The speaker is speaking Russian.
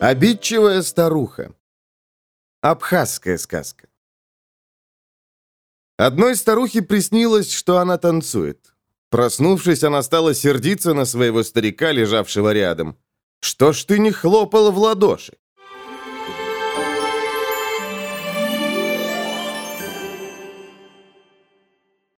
Обидчивая старуха. Абхазская сказка. Одной старухе приснилось, что она танцует. Проснувшись, она стала сердиться на своего старика, лежавшего рядом. «Что ж ты не хлопал в ладоши?»